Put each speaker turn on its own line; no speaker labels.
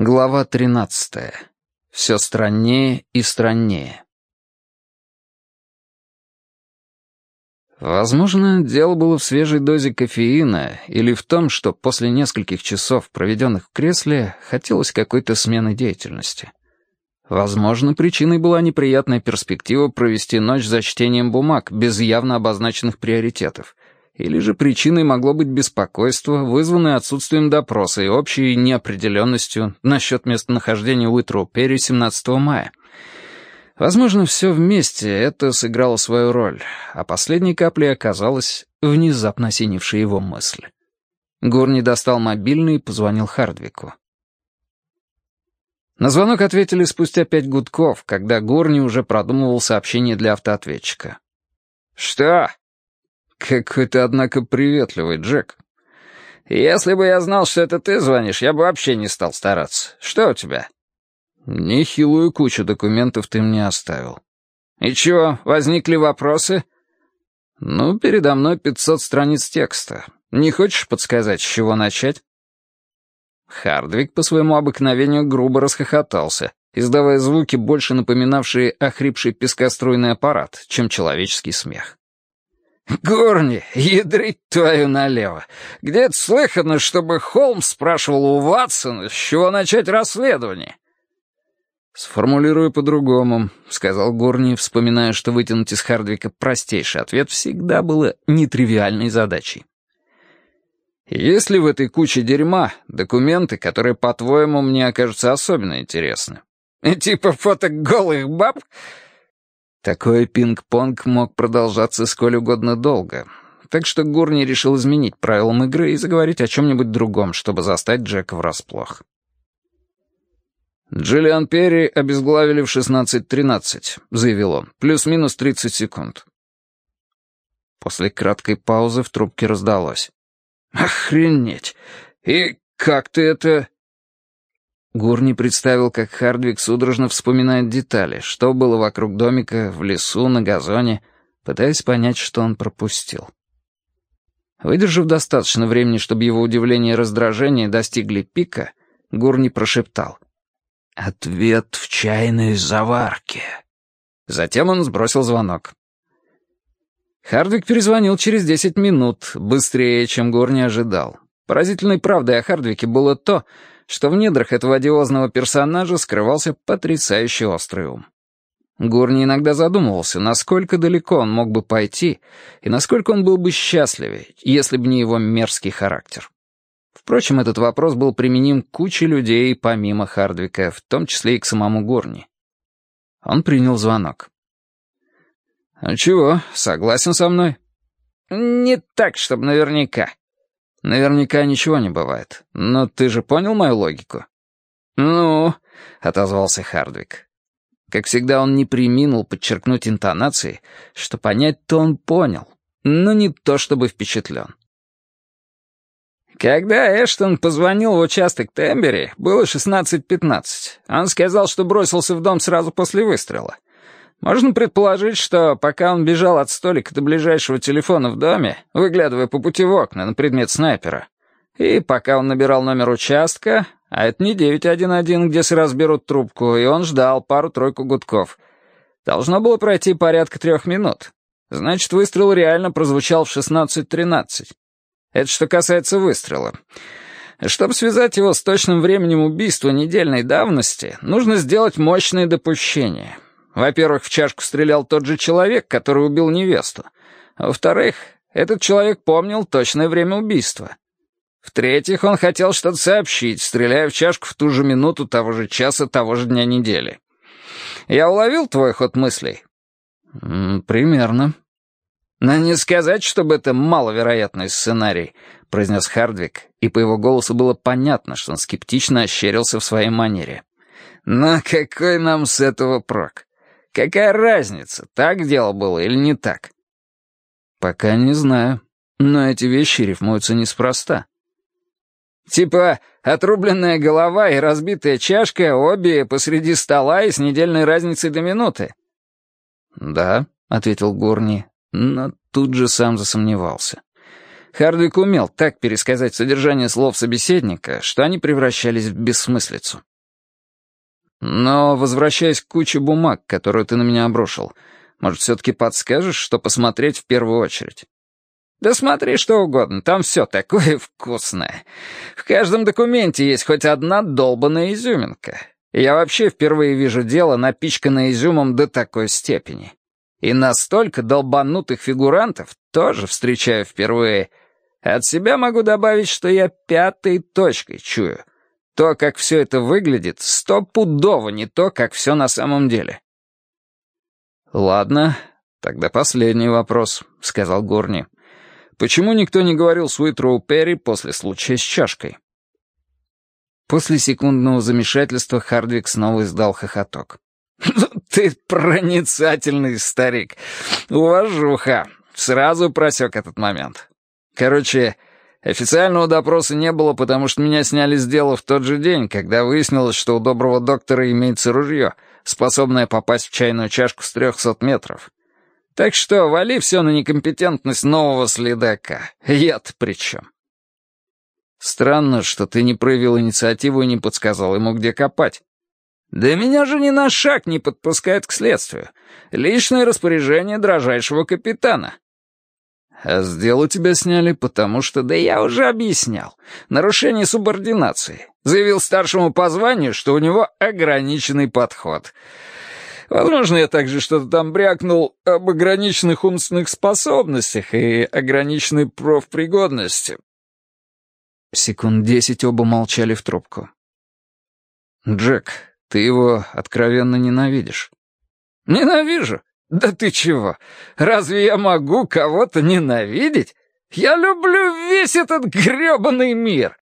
Глава 13. Все страннее и страннее. Возможно, дело было в свежей дозе кофеина или в том, что после нескольких часов, проведенных в кресле, хотелось какой-то смены деятельности. Возможно, причиной была неприятная перспектива провести ночь за чтением бумаг без явно обозначенных приоритетов — или же причиной могло быть беспокойство, вызванное отсутствием допроса и общей неопределенностью насчет местонахождения Уитру Перри 17 мая. Возможно, все вместе это сыграло свою роль, а последней каплей оказалась внезапно осенившая его мысль. Гурни достал мобильный и позвонил Хардвику. На звонок ответили спустя пять гудков, когда Гурни уже продумывал сообщение для автоответчика. «Что?» «Какой ты, однако, приветливый, Джек». «Если бы я знал, что это ты звонишь, я бы вообще не стал стараться. Что у тебя?» «Нехилую кучу документов ты мне оставил». «И чего, возникли вопросы?» «Ну, передо мной 500 страниц текста. Не хочешь подсказать, с чего начать?» Хардвик по своему обыкновению грубо расхохотался, издавая звуки, больше напоминавшие охрипший пескоструйный аппарат, чем человеческий смех. «Горни, ядрить твою налево! Где-то слыхано, чтобы Холмс спрашивал у Ватсона, с чего начать расследование?» «Сформулирую по-другому», — сказал Горни, вспоминая, что вытянуть из Хардвика простейший ответ всегда было нетривиальной задачей. «Есть ли в этой куче дерьма документы, которые, по-твоему, мне окажутся особенно интересны?» «Типа фото голых баб?» Такой пинг-понг мог продолжаться сколь угодно долго, так что Гурни решил изменить правилам игры и заговорить о чем-нибудь другом, чтобы застать Джека врасплох. «Джиллиан Перри обезглавили в 16.13», — заявил он, — «плюс-минус 30 секунд». После краткой паузы в трубке раздалось. «Охренеть! И как ты это...» Гурни представил, как Хардвик судорожно вспоминает детали, что было вокруг домика, в лесу, на газоне, пытаясь понять, что он пропустил. Выдержав достаточно времени, чтобы его удивление и раздражение достигли пика, Гурни прошептал. «Ответ в чайной заварке». Затем он сбросил звонок. Хардвик перезвонил через десять минут, быстрее, чем Гурни ожидал. Поразительной правдой о Хардвике было то, что в недрах этого одиозного персонажа скрывался потрясающий острый ум. Гурни иногда задумывался, насколько далеко он мог бы пойти и насколько он был бы счастливее, если бы не его мерзкий характер. Впрочем, этот вопрос был применим к куче людей помимо Хардвика, в том числе и к самому Гурни. Он принял звонок. «А чего, согласен со мной?» «Не так, чтобы наверняка. Наверняка ничего не бывает. Но ты же понял мою логику? Ну, отозвался Хардвик. Как всегда, он не приминул подчеркнуть интонации, что понять-то он понял, но не то чтобы впечатлен. Когда Эштон позвонил в участок Тембери, было 16.15. Он сказал, что бросился в дом сразу после выстрела. Можно предположить, что пока он бежал от столика до ближайшего телефона в доме, выглядывая по пути в окна на предмет снайпера, и пока он набирал номер участка, а это не 911, где сразу берут трубку, и он ждал пару-тройку гудков, должно было пройти порядка трех минут. Значит, выстрел реально прозвучал в 16.13. Это что касается выстрела. Чтобы связать его с точным временем убийства недельной давности, нужно сделать мощное допущение — во-первых, в чашку стрелял тот же человек, который убил невесту. Во-вторых, этот человек помнил точное время убийства. В-третьих, он хотел что-то сообщить, стреляя в чашку в ту же минуту того же часа того же дня недели. Я уловил твой ход мыслей? примерно. Но не сказать, чтобы это маловероятный сценарий, произнес Хардвик, и по его голосу было понятно, что он скептично ощерился в своей манере. Но какой нам с этого прок? Какая разница, так дело было или не так? Пока не знаю, но эти вещи рифмуются неспроста. Типа отрубленная голова и разбитая чашка обе посреди стола и с недельной разницей до минуты. «Да», — ответил Горни, но тут же сам засомневался. Хардвик умел так пересказать содержание слов собеседника, что они превращались в бессмыслицу. Но, возвращаясь к куче бумаг, которую ты на меня обрушил, может, все-таки подскажешь, что посмотреть в первую очередь? Да смотри что угодно, там все такое вкусное. В каждом документе есть хоть одна долбаная изюминка. Я вообще впервые вижу дело, напичканное изюмом до такой степени. И настолько долбанутых фигурантов тоже встречаю впервые. От себя могу добавить, что я пятой точкой чую. То, как все это выглядит, стопудово не то, как все на самом деле. «Ладно, тогда последний вопрос», — сказал Горни. «Почему никто не говорил Суитроу Перри после случая с чашкой?» После секундного замешательства Хардвик снова издал хохоток. «Ты проницательный старик. Уважуха. Сразу просек этот момент. Короче, официального допроса не было, потому что меня сняли с дела в тот же день, когда выяснилось, что у доброго доктора имеется ружье, способное попасть в чайную чашку с трехсот метров. Так что вали все на некомпетентность нового следака. Я-то при чем? Странно, что ты не проявил инициативу и не подсказал ему, где копать. Да меня же ни на шаг не подпускают к следствию. Личное распоряжение дрожайшего капитана. А с дела тебя сняли, потому что... Да я уже объяснял. Нарушение субординации. Заявил старшему по званию, что у него ограниченный подход. Возможно, я также что-то там брякнул об ограниченных умственных способностях и ограниченной профпригодности. Секунд десять оба молчали в трубку. «Джек, ты его откровенно ненавидишь». «Ненавижу? Да ты чего? Разве я могу кого-то ненавидеть? Я люблю весь этот грёбаный мир.